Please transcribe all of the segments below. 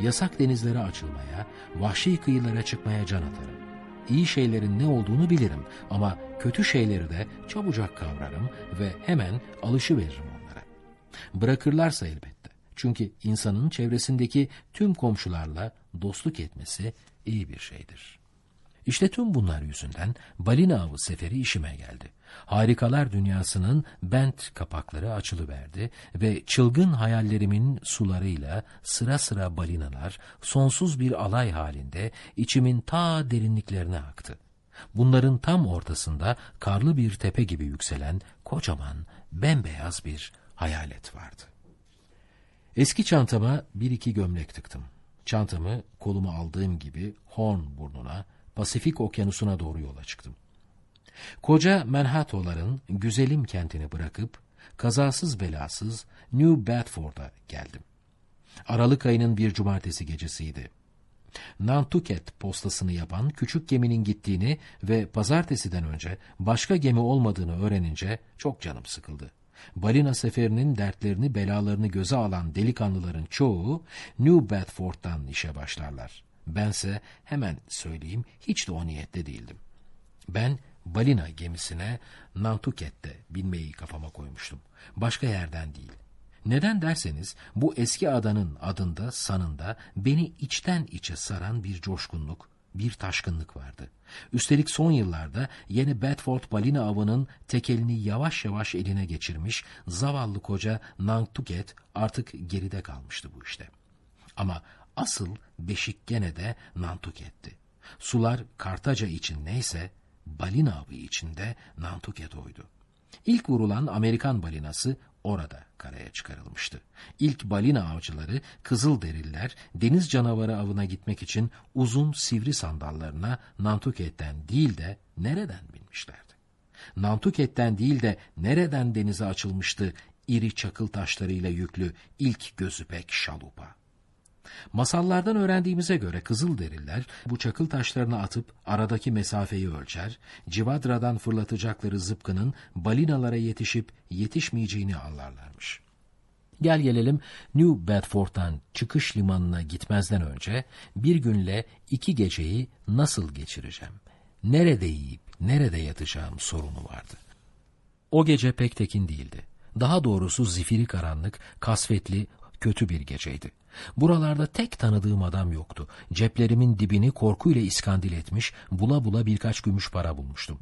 yasak denizlere açılmaya, vahşi kıyılara çıkmaya can atarım. İyi şeylerin ne olduğunu bilirim ama kötü şeyleri de çabucak kavrarım ve hemen alışıveririm onlara. Bırakırlarsa elbette. Çünkü insanın çevresindeki tüm komşularla dostluk etmesi iyi bir şeydir. İşte tüm bunlar yüzünden balina avı seferi işime geldi. Harikalar dünyasının bent kapakları açılıverdi ve çılgın hayallerimin sularıyla sıra sıra balinalar sonsuz bir alay halinde içimin ta derinliklerine aktı. Bunların tam ortasında karlı bir tepe gibi yükselen kocaman bembeyaz bir hayalet vardı. Eski çantama bir iki gömlek tıktım. Çantamı koluma aldığım gibi Horn burnuna, Pasifik okyanusuna doğru yola çıktım. Koca Manhattan'ların güzelim kentini bırakıp kazasız belasız New Bedford'a geldim. Aralık ayının bir cumartesi gecesiydi. Nantucket postasını yapan küçük geminin gittiğini ve pazartesiden önce başka gemi olmadığını öğrenince çok canım sıkıldı. Balina seferinin dertlerini belalarını göze alan delikanlıların çoğu New Bedford'dan işe başlarlar. Bense hemen söyleyeyim hiç de o niyette değildim. Ben balina gemisine Nantucket'te binmeyi kafama koymuştum. Başka yerden değil. Neden derseniz bu eski adanın adında sanında beni içten içe saran bir coşkunluk, bir taşkınlık vardı. Üstelik son yıllarda yeni Bedford balina avının tekelini yavaş yavaş eline geçirmiş zavallı koca Nantucket artık geride kalmıştı bu işte. Ama asıl beşik gene de Nantucket'ti. Sular Kartaca için neyse balina avı içinde Nantucket oydu. İlk vurulan Amerikan balinası orada karaya çıkarılmıştı. İlk balina avcıları Kızılderililer deniz canavarı avına gitmek için uzun sivri sandallarına Nantucket'ten değil de nereden binmişlerdi? Nantucket'ten değil de nereden denize açılmıştı iri çakıl taşlarıyla yüklü ilk gözüpek şalupa? Masallardan öğrendiğimize göre Kızılderililer bu çakıl taşlarını atıp aradaki mesafeyi ölçer, Civadra'dan fırlatacakları zıpkının balinalara yetişip yetişmeyeceğini anlarlarmış. Gel gelelim New Bedford'dan çıkış limanına gitmezden önce bir günle iki geceyi nasıl geçireceğim? Nerede yiyip nerede yatacağım sorunu vardı. O gece pek tekin değildi. Daha doğrusu zifiri karanlık, kasvetli, kötü bir geceydi. Buralarda tek tanıdığım adam yoktu. Ceplerimin dibini korkuyla iskandil etmiş, bula bula birkaç gümüş para bulmuştum.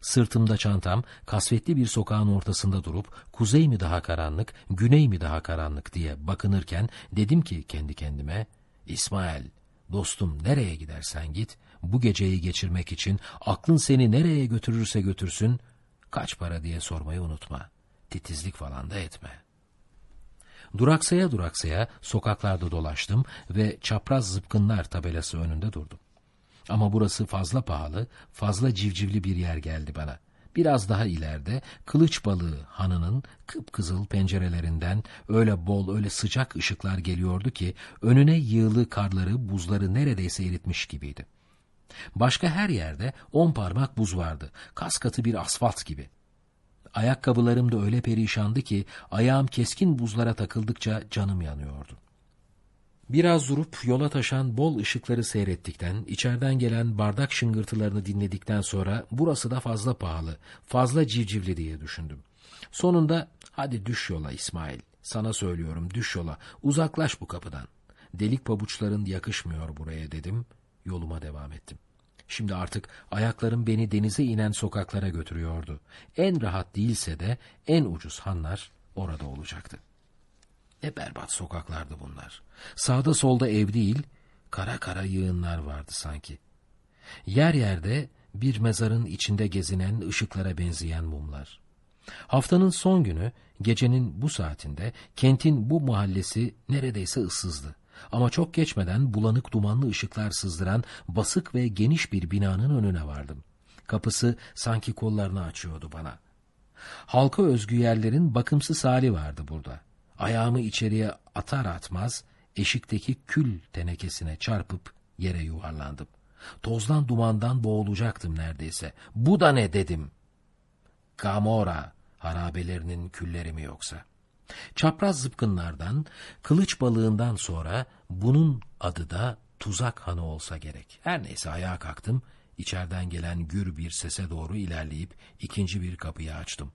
Sırtımda çantam, kasvetli bir sokağın ortasında durup, kuzey mi daha karanlık, güney mi daha karanlık diye bakınırken, dedim ki kendi kendime, İsmail, dostum nereye gidersen git, bu geceyi geçirmek için aklın seni nereye götürürse götürsün, kaç para diye sormayı unutma. Titizlik falan da etme.'' Duraksaya duraksaya sokaklarda dolaştım ve çapraz zıpkınlar tabelası önünde durdum. Ama burası fazla pahalı, fazla civcivli bir yer geldi bana. Biraz daha ileride kılıç balığı hanının kıpkızıl pencerelerinden öyle bol öyle sıcak ışıklar geliyordu ki önüne yığılı karları buzları neredeyse eritmiş gibiydi. Başka her yerde on parmak buz vardı, kas katı bir asfalt gibi. Ayakkabılarım da öyle perişandı ki ayağım keskin buzlara takıldıkça canım yanıyordu. Biraz durup yola taşan bol ışıkları seyrettikten, içeriden gelen bardak şıngırtılarını dinledikten sonra burası da fazla pahalı, fazla civcivli diye düşündüm. Sonunda hadi düş yola İsmail, sana söylüyorum düş yola, uzaklaş bu kapıdan. Delik pabuçların yakışmıyor buraya dedim, yoluma devam ettim. Şimdi artık ayaklarım beni denize inen sokaklara götürüyordu. En rahat değilse de en ucuz hanlar orada olacaktı. Ne berbat sokaklardı bunlar. Sağda solda ev değil, kara kara yığınlar vardı sanki. Yer yerde bir mezarın içinde gezinen ışıklara benzeyen mumlar. Haftanın son günü, gecenin bu saatinde kentin bu mahallesi neredeyse ıssızdı. Ama çok geçmeden bulanık dumanlı ışıklar sızdıran basık ve geniş bir binanın önüne vardım. Kapısı sanki kollarını açıyordu bana. Halka özgü yerlerin bakımsız hali vardı burada. Ayağımı içeriye atar atmaz eşikteki kül tenekesine çarpıp yere yuvarlandım. Tozdan dumandan boğulacaktım neredeyse. Bu da ne dedim. Gamora harabelerinin külleri mi yoksa? Çapraz zıpkınlardan, kılıç balığından sonra bunun adı da tuzak hanı olsa gerek. Her neyse ayağa kalktım, içeriden gelen gür bir sese doğru ilerleyip ikinci bir kapıyı açtım.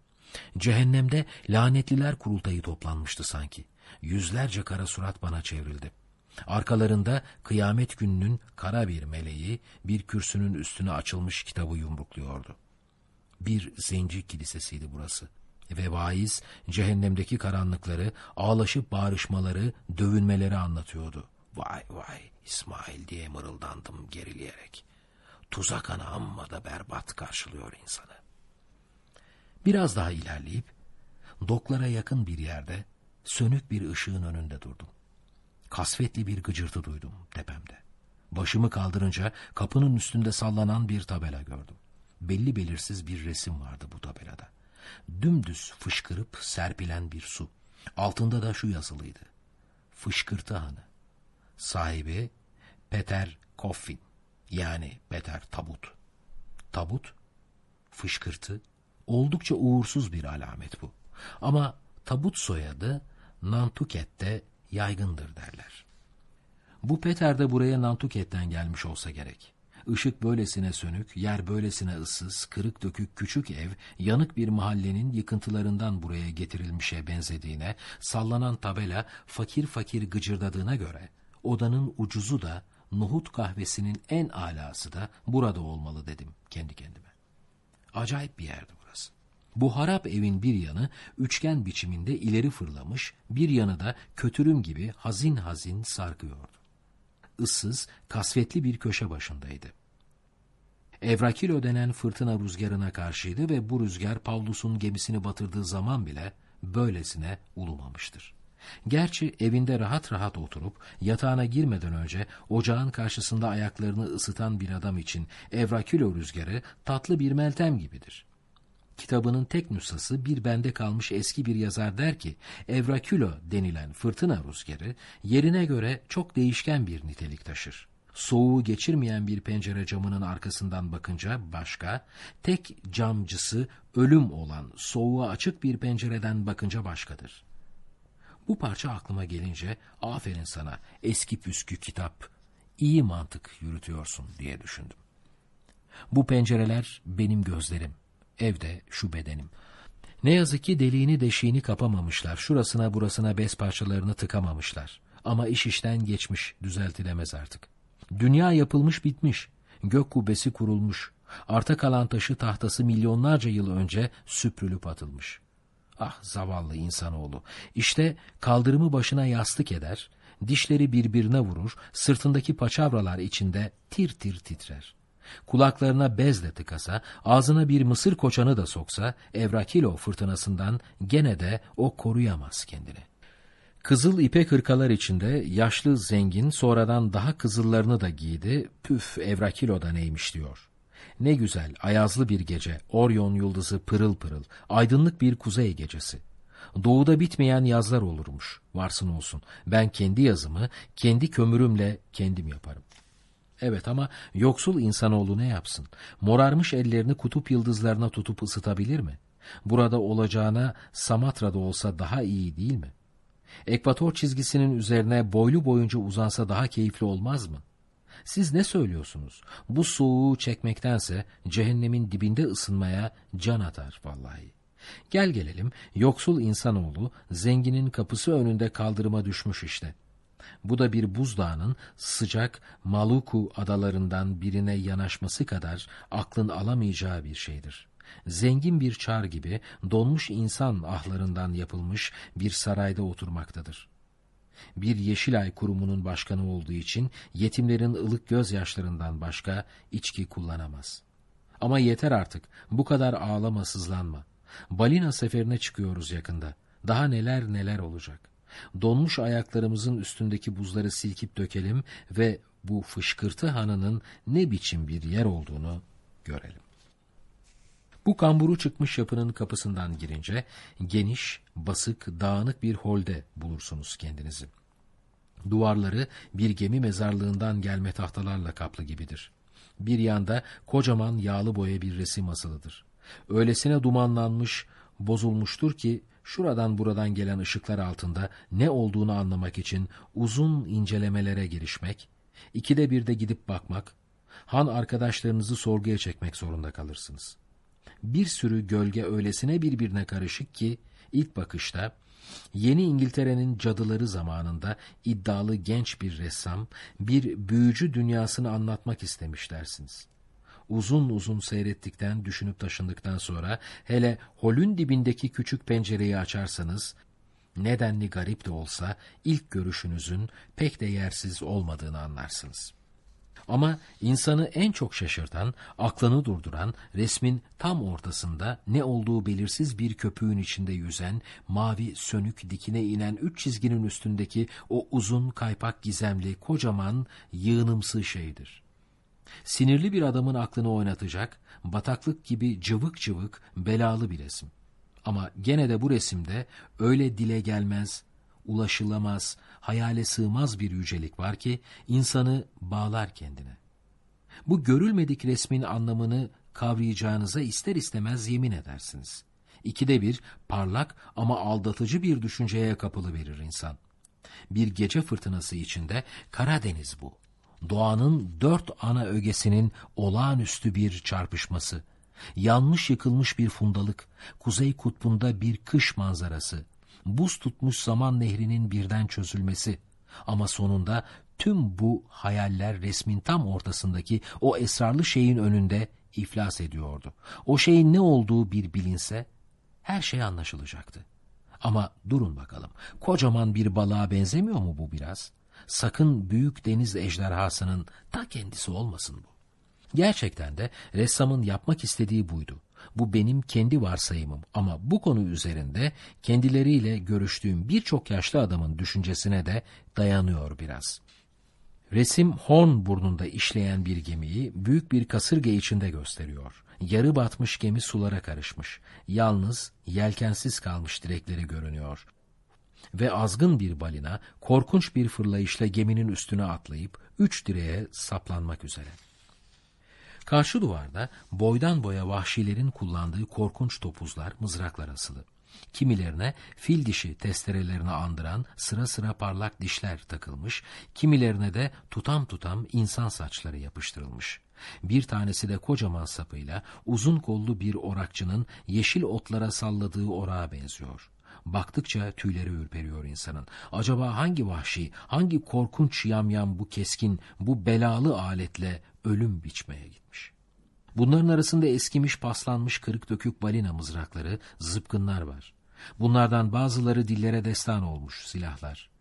Cehennemde lanetliler kurultayı toplanmıştı sanki. Yüzlerce kara surat bana çevrildi. Arkalarında kıyamet gününün kara bir meleği bir kürsünün üstüne açılmış kitabı yumrukluyordu. Bir zenci kilisesiydi burası. Ve vaiz cehennemdeki karanlıkları, ağlaşıp bağrışmaları, dövünmeleri anlatıyordu. Vay vay İsmail diye mırıldandım gerileyerek. Tuzak ana amma da berbat karşılıyor insanı. Biraz daha ilerleyip doklara yakın bir yerde sönük bir ışığın önünde durdum. Kasvetli bir gıcırtı duydum tepemde. Başımı kaldırınca kapının üstünde sallanan bir tabela gördüm. Belli belirsiz bir resim vardı bu tabelada. Dümdüz fışkırıp serpilen bir su. Altında da şu yazılıydı. Fışkırtı Hanı. Sahibi Peter Coffin. Yani Peter Tabut. Tabut, fışkırtı, oldukça uğursuz bir alamet bu. Ama tabut soyadı Nantuket'te yaygındır derler. Bu Peter de buraya Nantuket'ten gelmiş olsa gerek. Işık böylesine sönük, yer böylesine ıssız, kırık dökük küçük ev, yanık bir mahallenin yıkıntılarından buraya getirilmişe benzediğine, sallanan tabela fakir fakir gıcırdadığına göre, odanın ucuzu da, nohut kahvesinin en alası da burada olmalı dedim kendi kendime. Acayip bir yerdi burası. Bu harap evin bir yanı üçgen biçiminde ileri fırlamış, bir yanı da kötürüm gibi hazin hazin sarkıyordu. Issız, kasvetli bir köşe başındaydı. Evrakilo denen fırtına rüzgarına karşıydı ve bu rüzgar Pavlus'un gemisini batırdığı zaman bile böylesine ulumamıştır. Gerçi evinde rahat rahat oturup yatağına girmeden önce ocağın karşısında ayaklarını ısıtan bir adam için Evrakilo rüzgarı tatlı bir meltem gibidir. Kitabının tek nüshası bir bende kalmış eski bir yazar der ki, Evrakülo denilen fırtına rüzgarı yerine göre çok değişken bir nitelik taşır. Soğuğu geçirmeyen bir pencere camının arkasından bakınca başka, tek camcısı ölüm olan soğuğa açık bir pencereden bakınca başkadır. Bu parça aklıma gelince aferin sana eski püskü kitap, iyi mantık yürütüyorsun diye düşündüm. Bu pencereler benim gözlerim, evde şu bedenim. Ne yazık ki deliğini deşiğini kapamamışlar, şurasına burasına bez parçalarını tıkamamışlar. Ama iş işten geçmiş, düzeltilemez artık. Dünya yapılmış bitmiş, gök kubbesi kurulmuş, arta kalan taşı tahtası milyonlarca yıl önce süprülüp atılmış. Ah zavallı insanoğlu, işte kaldırımı başına yastık eder, dişleri birbirine vurur, sırtındaki paçavralar içinde tir tir titrer. Kulaklarına bezle tıkasa, ağzına bir mısır koçanı da soksa, Evrakilo fırtınasından gene de o koruyamaz kendini. Kızıl ipek hırkalar içinde yaşlı zengin sonradan daha kızıllarını da giydi, püf Evrakilo da neymiş diyor. Ne güzel, ayazlı bir gece, Orion yıldızı pırıl pırıl, aydınlık bir kuzey gecesi. Doğuda bitmeyen yazlar olurmuş, varsın olsun. Ben kendi yazımı, kendi kömürümle kendim yaparım. Evet ama yoksul insanoğlu ne yapsın? Morarmış ellerini kutup yıldızlarına tutup ısıtabilir mi? Burada olacağına Samatra'da olsa daha iyi değil mi? Ekvator çizgisinin üzerine boylu boyunca uzansa daha keyifli olmaz mı? Siz ne söylüyorsunuz? Bu soğuğu çekmektense cehennemin dibinde ısınmaya can atar vallahi. Gel gelelim yoksul insanoğlu zenginin kapısı önünde kaldırıma düşmüş işte. Bu da bir buzdağının sıcak Maluku adalarından birine yanaşması kadar aklın alamayacağı bir şeydir. Zengin bir çar gibi donmuş insan ahlarından yapılmış bir sarayda oturmaktadır. Bir Yeşilay kurumunun başkanı olduğu için yetimlerin ılık gözyaşlarından başka içki kullanamaz. Ama yeter artık, bu kadar ağlama sızlanma. Balina seferine çıkıyoruz yakında. Daha neler neler olacak. Donmuş ayaklarımızın üstündeki buzları silkip dökelim ve bu fışkırtı hanının ne biçim bir yer olduğunu görelim. Bu kamburu çıkmış yapının kapısından girince geniş, basık, dağınık bir holde bulursunuz kendinizi. Duvarları bir gemi mezarlığından gelme tahtalarla kaplı gibidir. Bir yanda kocaman yağlı boya bir resim asılıdır. Öylesine dumanlanmış, bozulmuştur ki şuradan buradan gelen ışıklar altında ne olduğunu anlamak için uzun incelemelere girişmek, ikide bir de gidip bakmak, han arkadaşlarınızı sorguya çekmek zorunda kalırsınız. Bir sürü gölge öylesine birbirine karışık ki ilk bakışta Yeni İngiltere'nin cadıları zamanında iddialı genç bir ressam, bir büyücü dünyasını anlatmak istemiş dersiniz. Uzun uzun seyrettikten, düşünüp taşındıktan sonra hele holün dibindeki küçük pencereyi açarsanız, nedenli garip de olsa ilk görüşünüzün pek de yersiz olmadığını anlarsınız.'' Ama insanı en çok şaşırtan, aklını durduran resmin tam ortasında ne olduğu belirsiz bir köpüğün içinde yüzen, mavi sönük dikine inen üç çizginin üstündeki o uzun kaypak gizemli kocaman yığınımsı şeydir. Sinirli bir adamın aklını oynatacak, bataklık gibi cıvık cıvık belalı bir resim. Ama gene de bu resimde öyle dile gelmez, ulaşılamaz, hayale sığmaz bir yücelik var ki insanı bağlar kendine. Bu görülmedik resmin anlamını kavrayacağınıza ister istemez yemin edersiniz. İkide bir parlak ama aldatıcı bir düşünceye kapılı verir insan. Bir gece fırtınası içinde Karadeniz bu. Doğanın dört ana ögesinin olağanüstü bir çarpışması. Yanlış yıkılmış bir fundalık, kuzey kutbunda bir kış manzarası, buz tutmuş zaman nehrinin birden çözülmesi. Ama sonunda tüm bu hayaller resmin tam ortasındaki o esrarlı şeyin önünde iflas ediyordu. O şeyin ne olduğu bir bilinse her şey anlaşılacaktı. Ama durun bakalım, kocaman bir balığa benzemiyor mu bu biraz? Sakın büyük deniz ejderhasının ta kendisi olmasın bu. Gerçekten de ressamın yapmak istediği buydu. Bu benim kendi varsayımım ama bu konu üzerinde kendileriyle görüştüğüm birçok yaşlı adamın düşüncesine de dayanıyor biraz. Resim Horn burnunda işleyen bir gemiyi büyük bir kasırga içinde gösteriyor. Yarı batmış gemi sulara karışmış. Yalnız yelkensiz kalmış direkleri görünüyor. Ve azgın bir balina korkunç bir fırlayışla geminin üstüne atlayıp üç direğe saplanmak üzere. Karşı duvarda boydan boya vahşilerin kullandığı korkunç topuzlar, mızraklar asılı. Kimilerine fil dişi testerelerini andıran sıra sıra parlak dişler takılmış, kimilerine de tutam tutam insan saçları yapıştırılmış. Bir tanesi de kocaman sapıyla uzun kollu bir orakçının yeşil otlara salladığı orağa benziyor. Baktıkça tüyleri ürperiyor insanın. Acaba hangi vahşi, hangi korkunç yamyam bu keskin, bu belalı aletle ölüm biçmeye gitmiş? Bunların arasında eskimiş, paslanmış, kırık dökük balina mızrakları, zıpkınlar var. Bunlardan bazıları dillere destan olmuş silahlar.